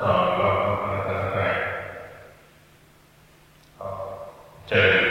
ต่อเราก็มาตั้งใจเจอ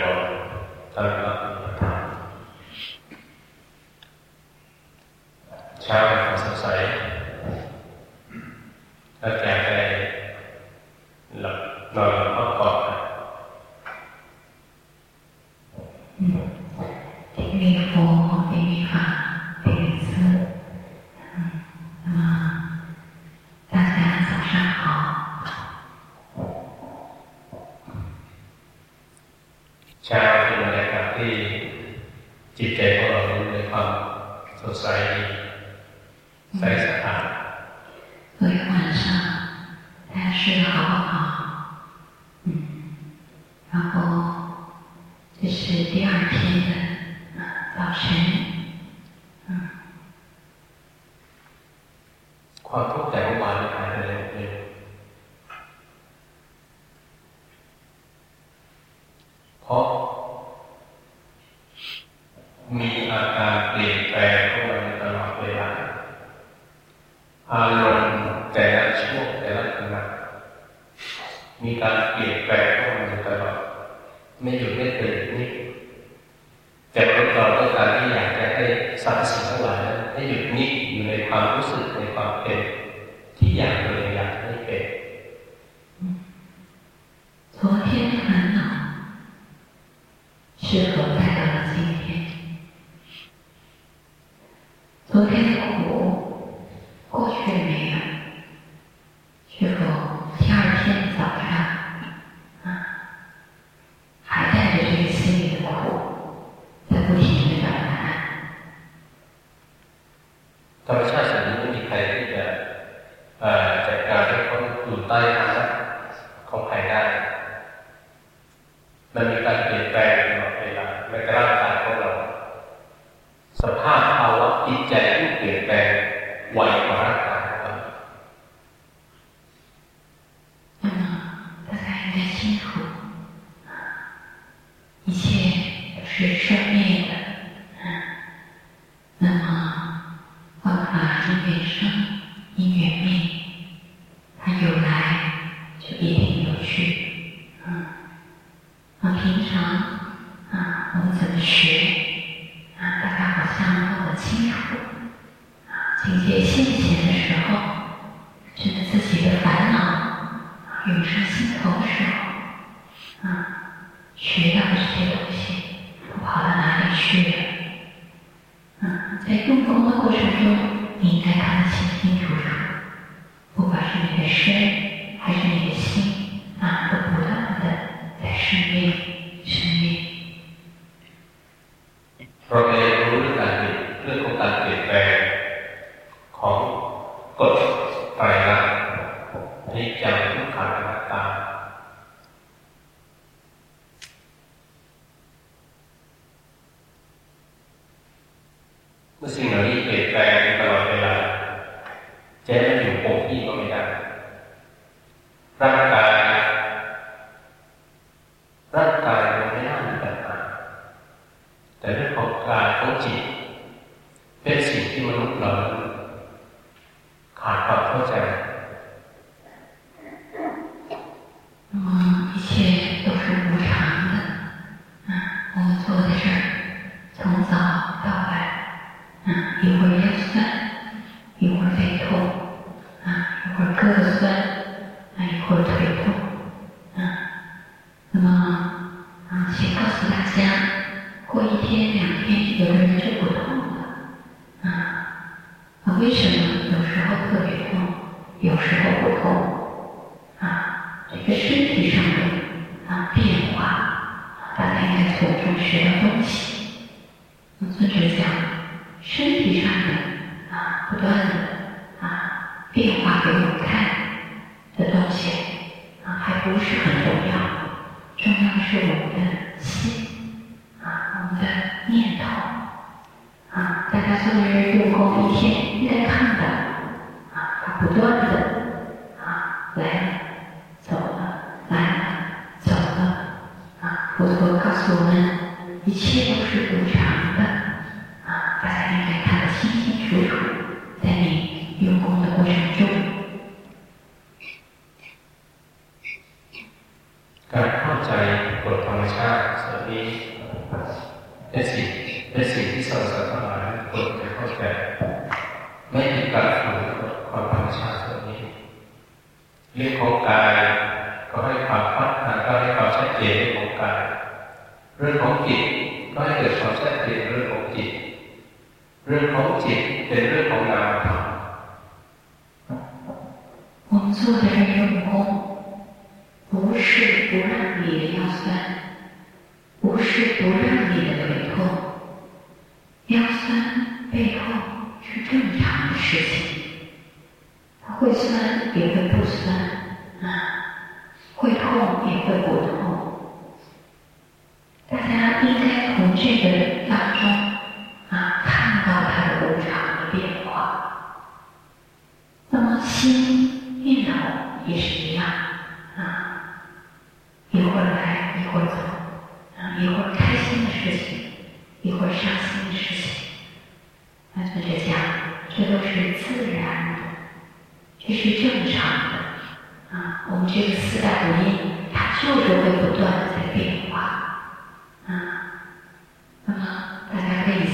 มีการเปลี่ยนแปลงเข้ามาตลอดไม่หยุดไม่เติมนี่แต่เมื่อก่ต้องการที่อยากจะให้สร้างสิ่ง 嗯，我平常啊，我们怎么学啊？大概好像弄得清楚啊。境界现前的时候，觉得自己的烦恼涌上心头的时候，啊，学到的这些东西都跑到哪里去了？嗯，在用功的过程中，你应该看得清。Mm-hmm.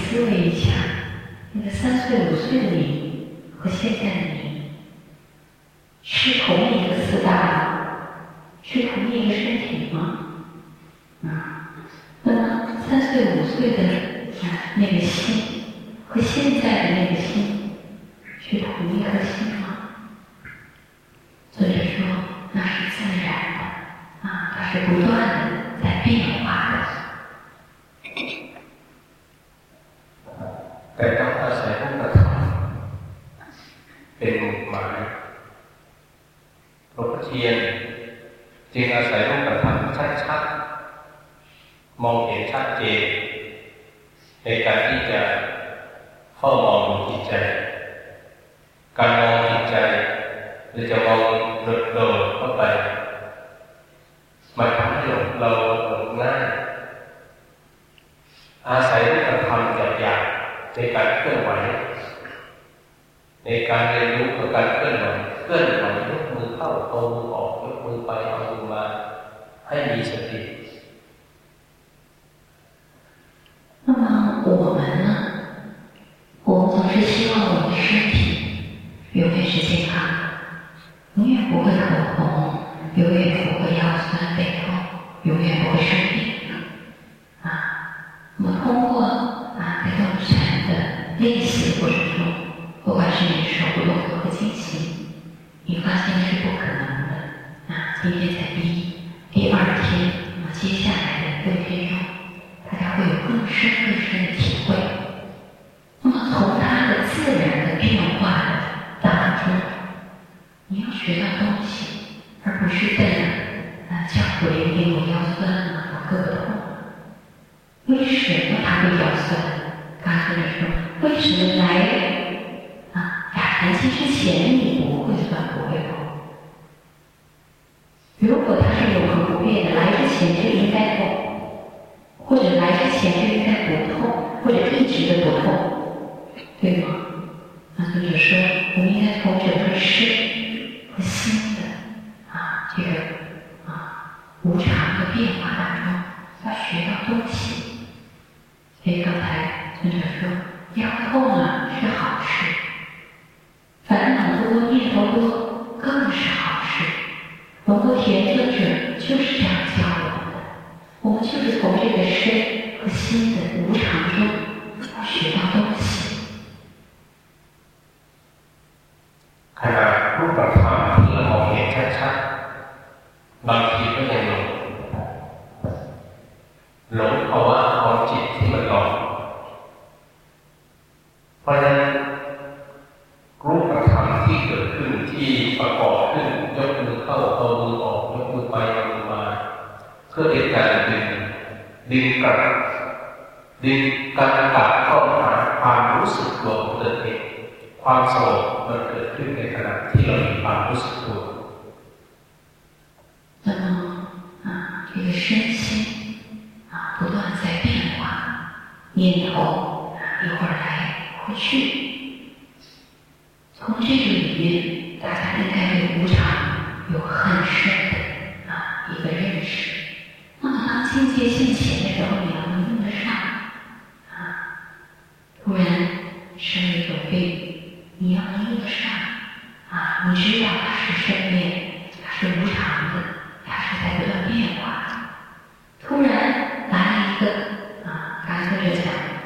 追问一下那个三岁五岁的你和现在的你那么我们呢？我们总是希望我们的身体永远是健康的永远不会口红永远不会腰酸背痛永远不会生病。你说腰痛啊是好事。反正很多作业人是有病，你要能用得上啊！你知道它是生命，它是无常的，它是在不断变化。突然来了一个啊，刚才就讲，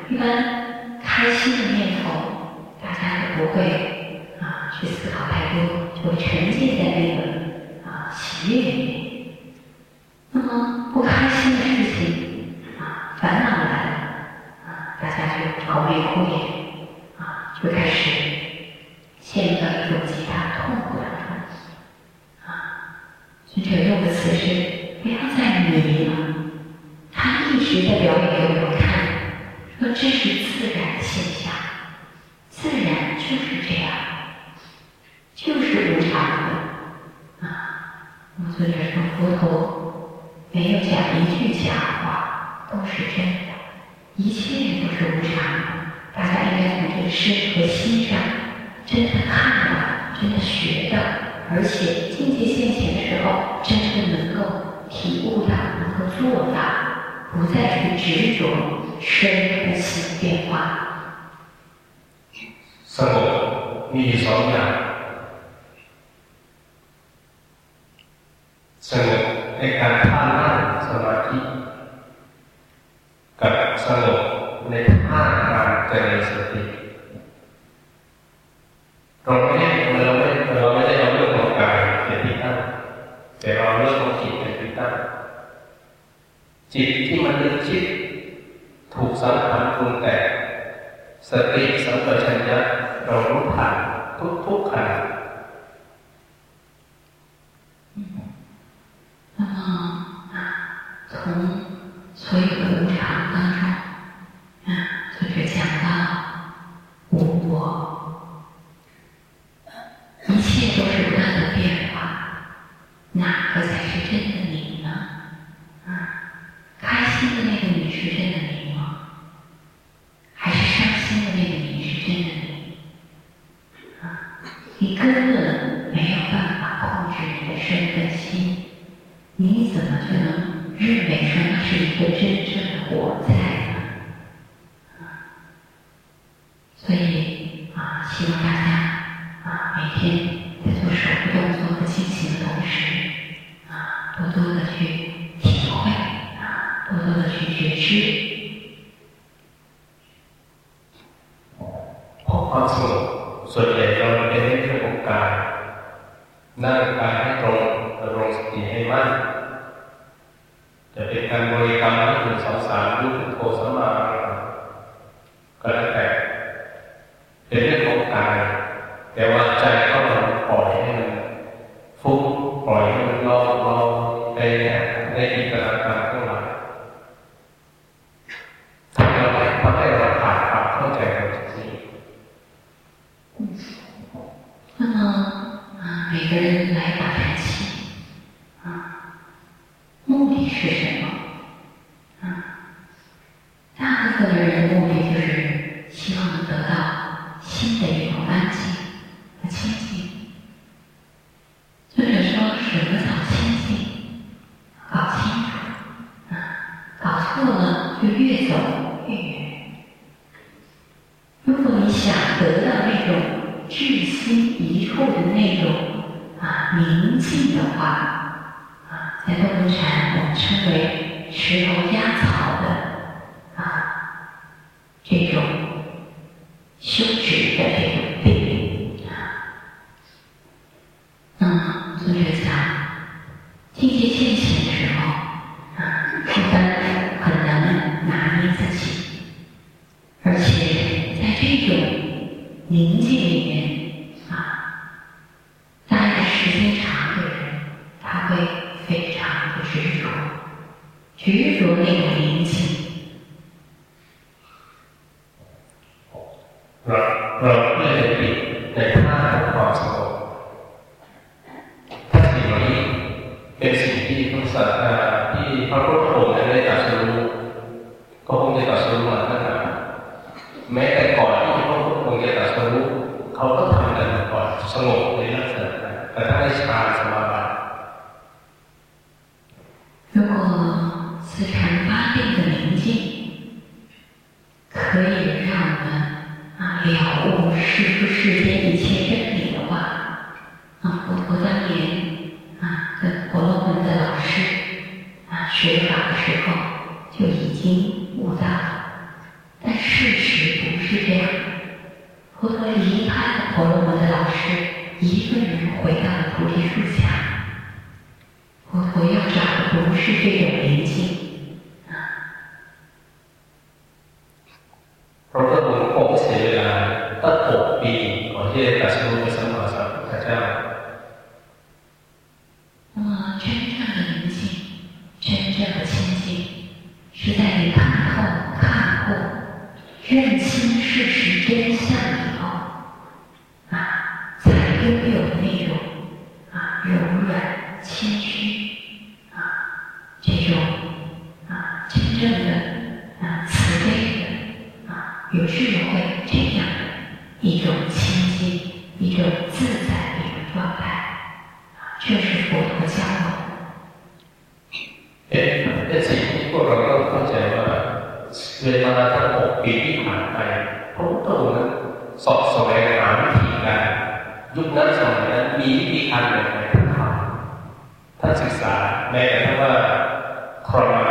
一般开心的念头，大家都不会啊去思考太多，就会沉浸在那个啊喜悦里面。 สงบมีสองอย่าง 大家啊每天在做手部动作和清洗的同时啊多多的去体会啊多多的去觉知。一处的那种啊宁静的话啊在洞中禅我们称为石头压草的啊这种羞耻啊，我我当年啊，在佛罗门的老师啊学法的时候。 นักศึกษาแม้กทั่งว่าครอง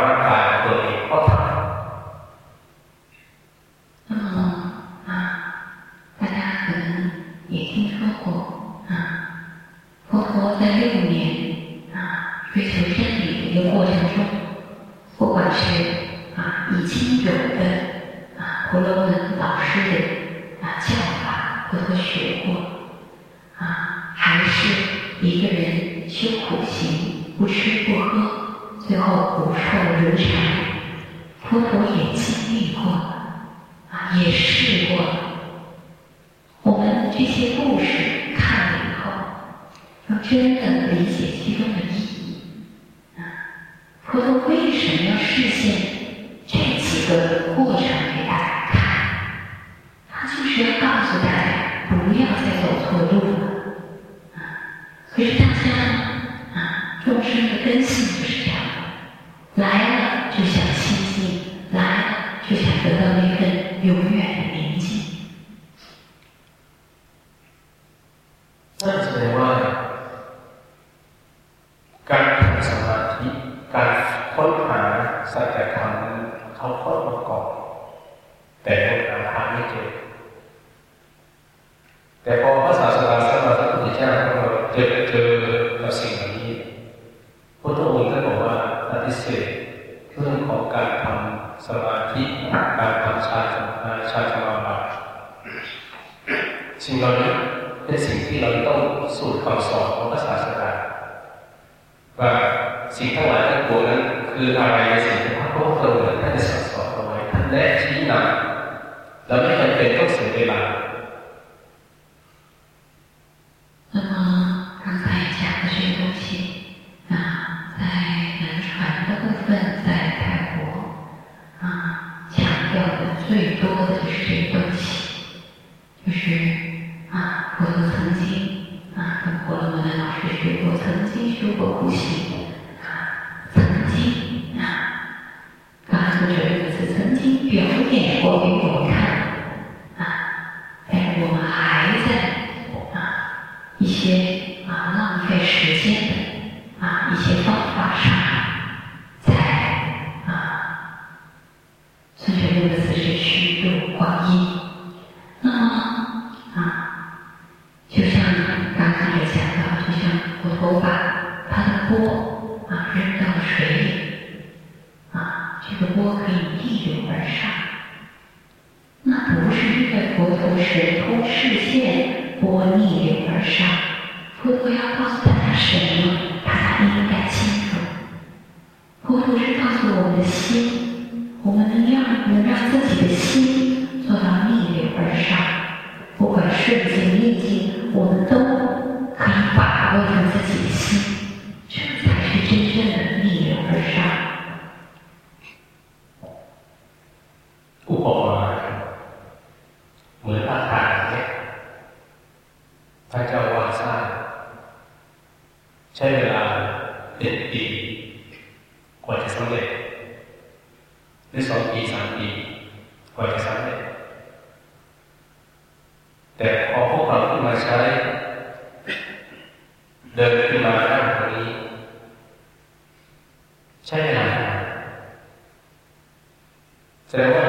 การค้นหาสัจธรรมเขาค้นระกอบแต่ยังหาทางไม่เจอแต่พอพระศาสดาสัมมาสัมพุทธเจ้าของเราเจอเจอกับสิ่งนี้พระองค์ท่านบอกว่าปฏิเสธเรื่องของการทำสมาธิการทำชานสมาฌานสมาบัติสิ่งเหล่าน คืออะไรในสิ่งที่พระพุทธองค์ท่านสอนเอาไว้ท่านแนะชี้นำเราไม่จำเป็นต้องเสียเวลา shit. ใช่แสดงว่า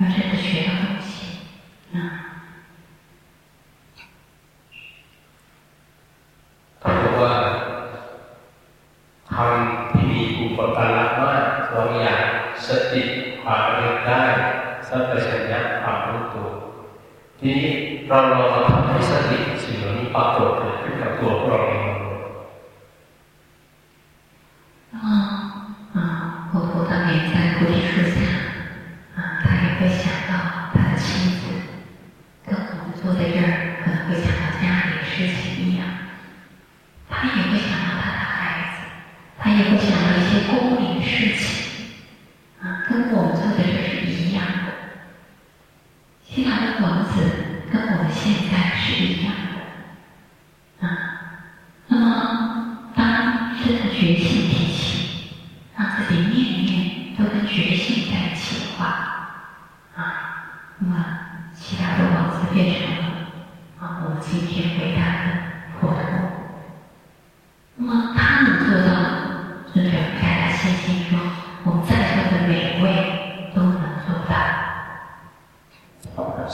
而且不学到东西，那。เขบอกว่าทม่มีองอยางสติความรู้ได้สัพพัญญะความรู้ตัวทีนี้เราลอง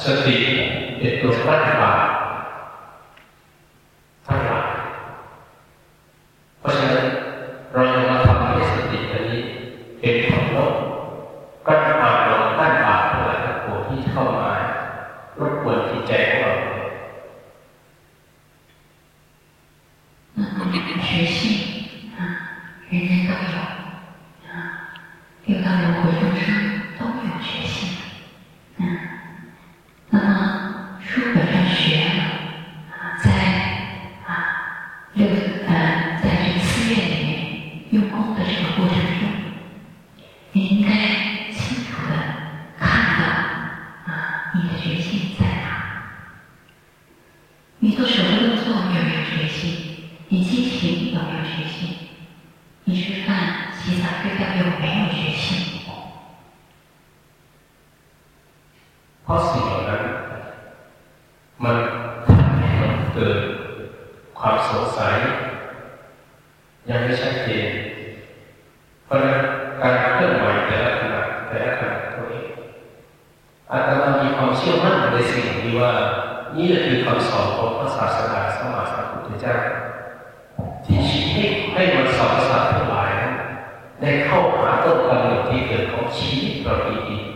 สติเป็นตัวตั้งบาป นอย่างนี้ว่า นี่แหละคือคำสอนของพระศาสดาสมมาสัมพุทธเจ้าที่ชี้ให้มันสอนสัตว์ทั้งหลายได้เข้าหาต้นกำเนิดที่เกิดของชีวิตเราดีๆ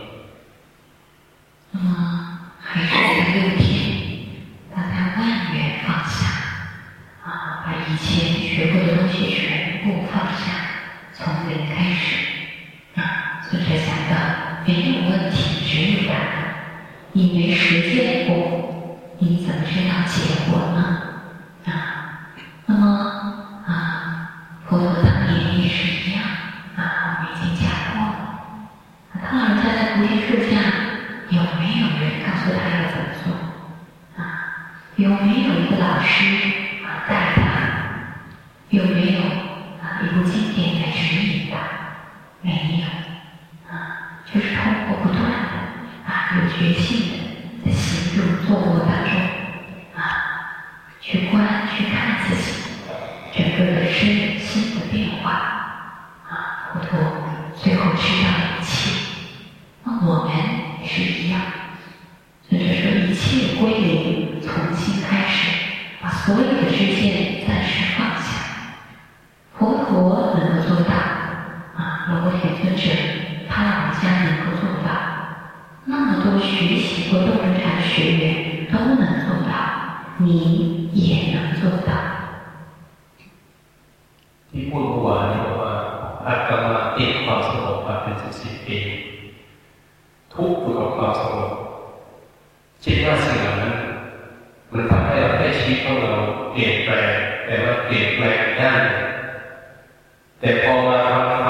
所有的执念暂时放下。佛陀能够做到，啊，罗摩诃尊者、帕老瓦加能够做到，那么多学习过斗察禅的学员都能做到，你也能做到。你不完的话，他刚刚电话是我百分之几倍，突破，这段时间？ มันทำให้เราให้ชีวิตของเราเปลี่ยนแปลงแต่ว่าเปลี่ยนแปลงได้แต่พอมาฟัง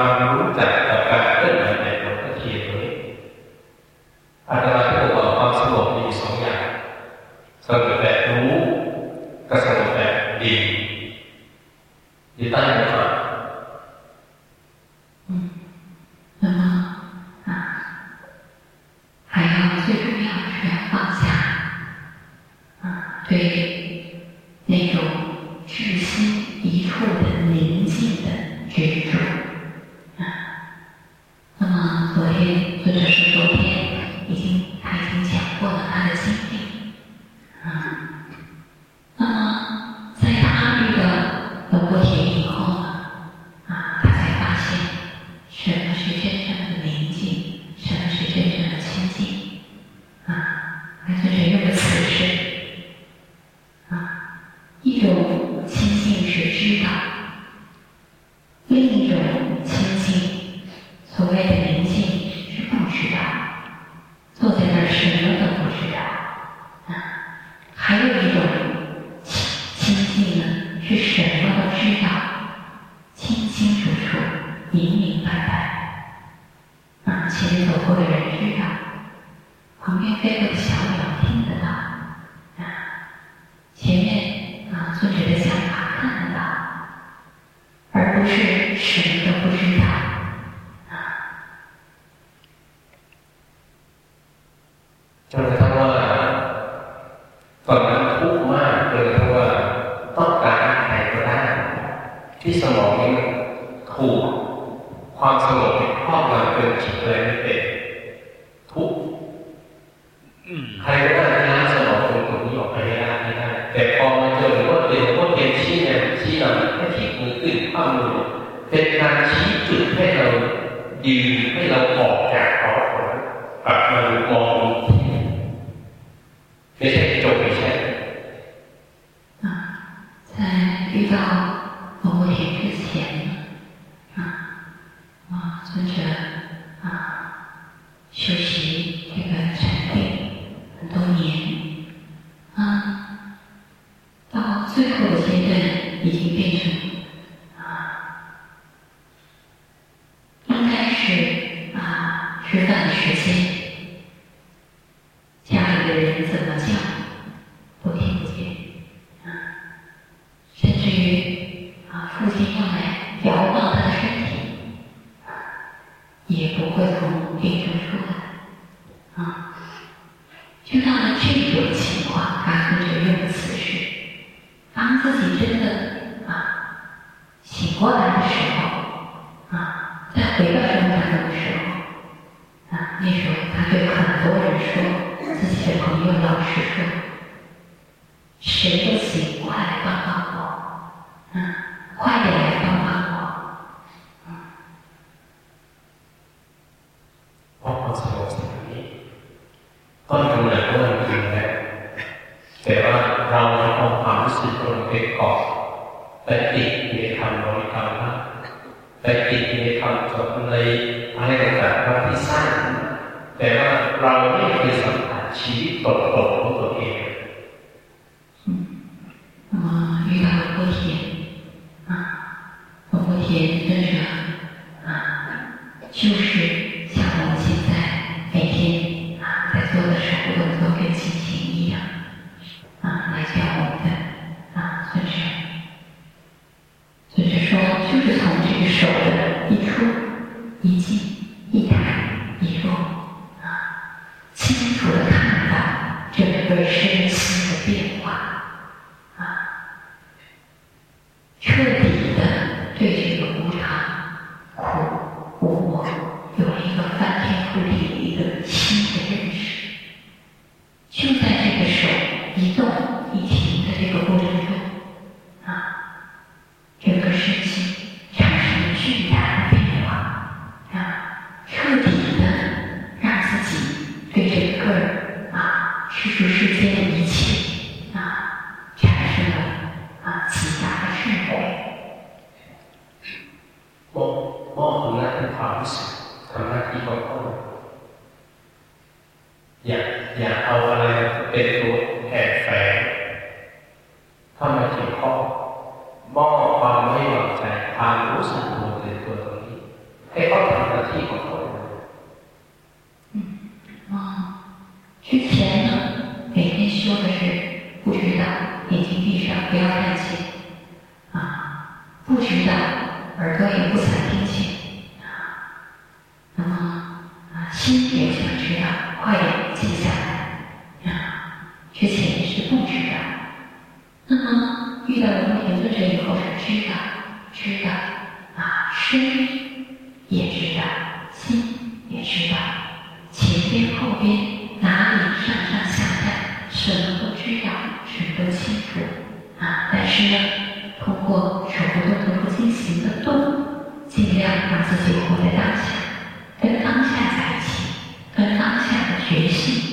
快点来帮帮我。我จะบอกสิ่งนี้ต้นกำเนิดก็มันจริแหลแต่ว่าเราต้เอาความรู้สึกตัวเองก่อแต่ติดในคำบริกรรมว่าไติดในคำจบใน 尽量把自己活在当下跟当下在一起跟当下的觉醒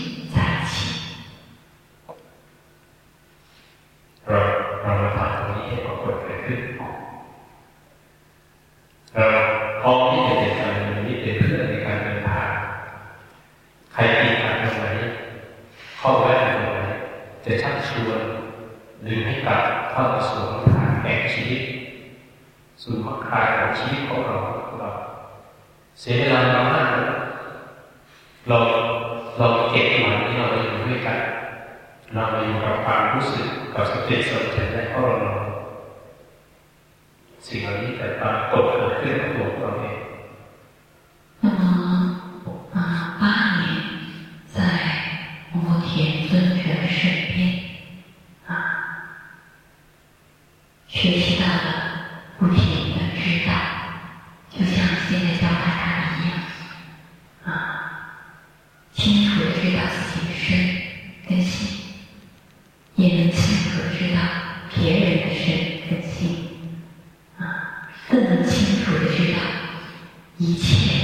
一切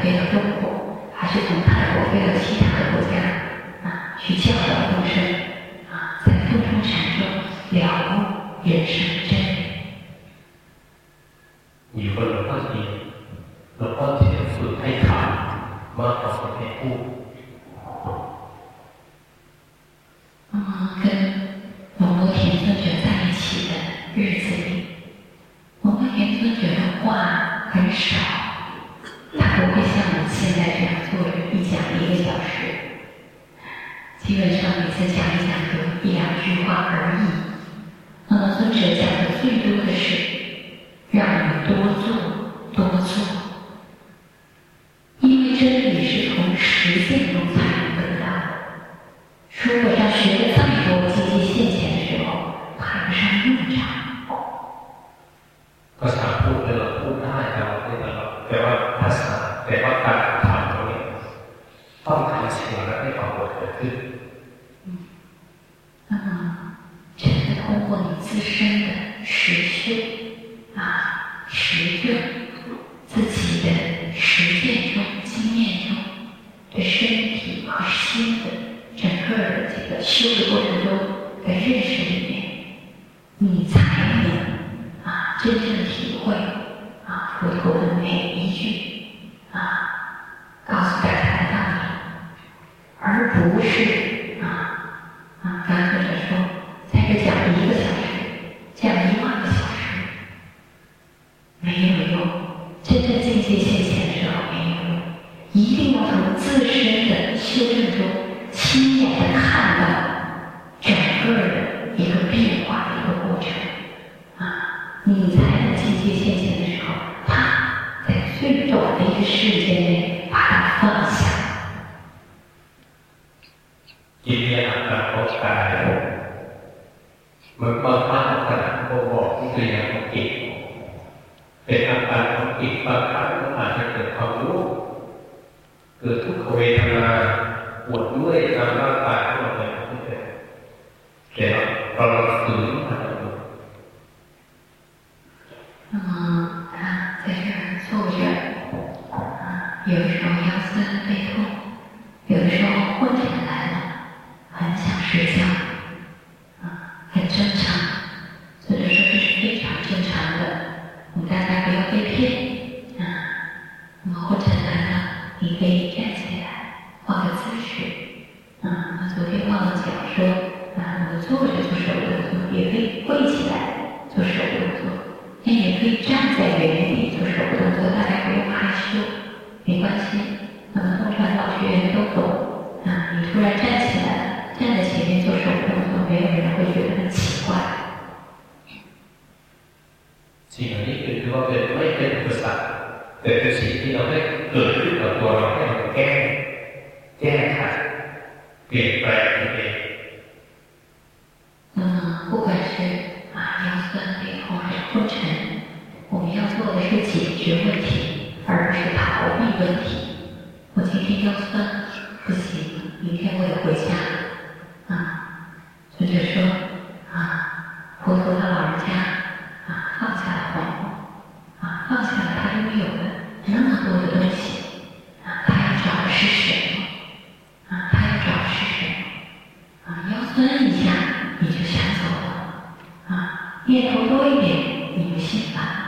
飞到中国还是从泰国飞到其他的国家。修的过程中，在认识里面，你才能啊真正体会啊佛陀的每一句啊，告诉大家的道理，而不是。吞一下你就想走了。啊念头多一点你就醒了。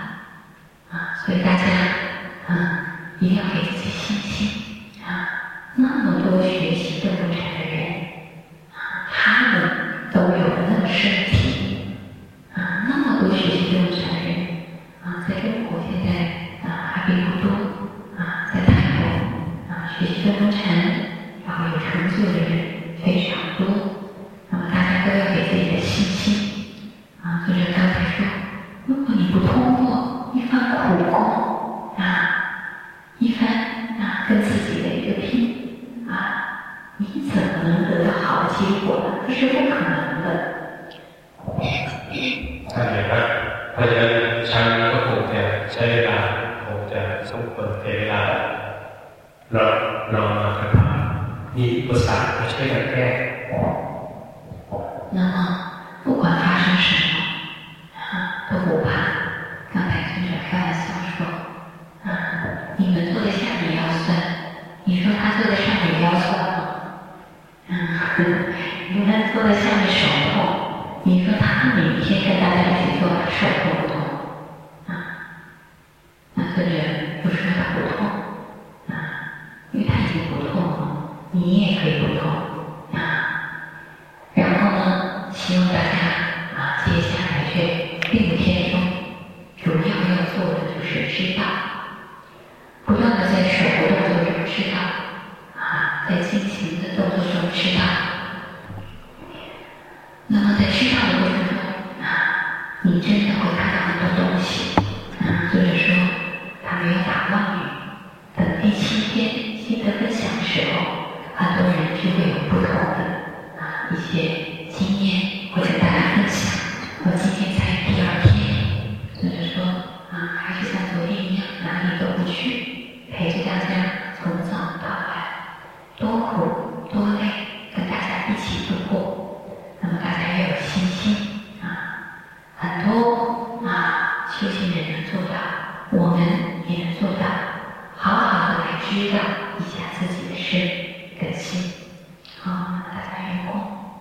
嗯 你看坐在下面守候你说他每天跟大家一起做守候